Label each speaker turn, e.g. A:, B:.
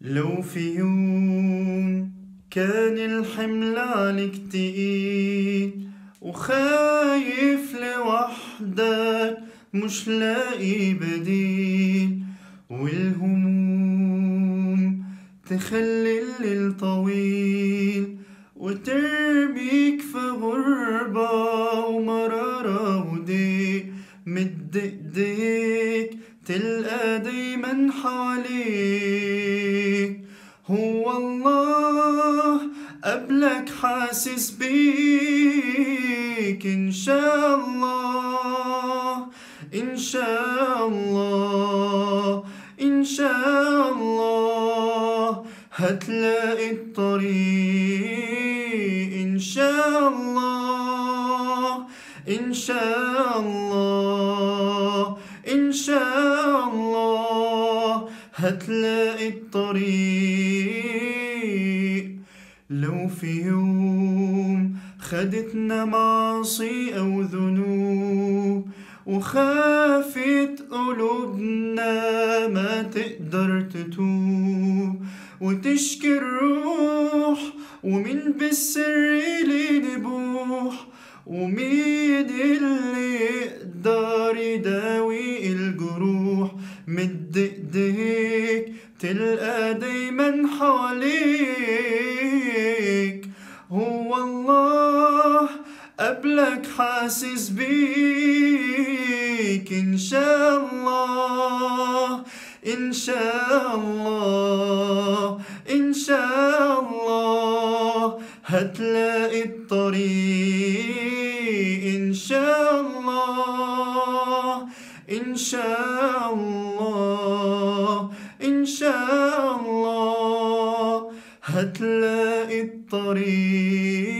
A: لو في يوم كان الحمل عليك تقيل وخايف لوحدك مش لاقي بديل والهموم تخلي الليل طويل وترميك حواليك هو الله قبلك حاسس بيك. إن شاء الله إن شاء الله إن شاء الله هتلاقي الطريق. إن شاء الله إن شاء الله إن شاء الله. هتلاقي الطريق لو في يوم خدتنا معاصي أو ذنوب وخافت قلوبنا ما تقدر تتوب وتشكي الروح ومين بالسر لنبوح ومين اللي يقدر يداوي الجروح ايديك تلقى دايما حواليك. هو الله قبلك حاسس بيك. إن شاء الله إن شاء الله إن شاء الله هتلاقي الطريق. إن شاء الله إن شاء الله. شاء الله هتلاقي الطريق.